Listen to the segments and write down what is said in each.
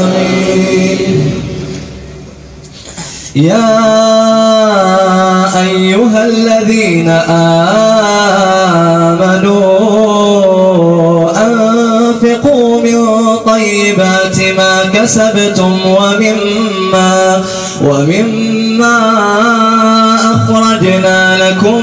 آمين. يا أيها الذين آمنوا أنفقوا من طيبات ما كسبتم ومما ومما أخرجنا لكم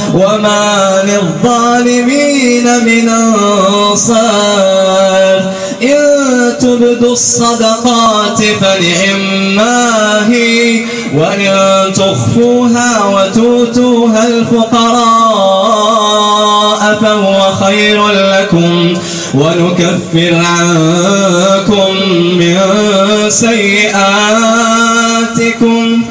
وما للظالمين من أنصار. إن تبدوا الصدقات فنعما هي وإن تخفوها وتؤتوها الفقراء فهو خير لكم. ونكفر عنكم من سيئاتكم.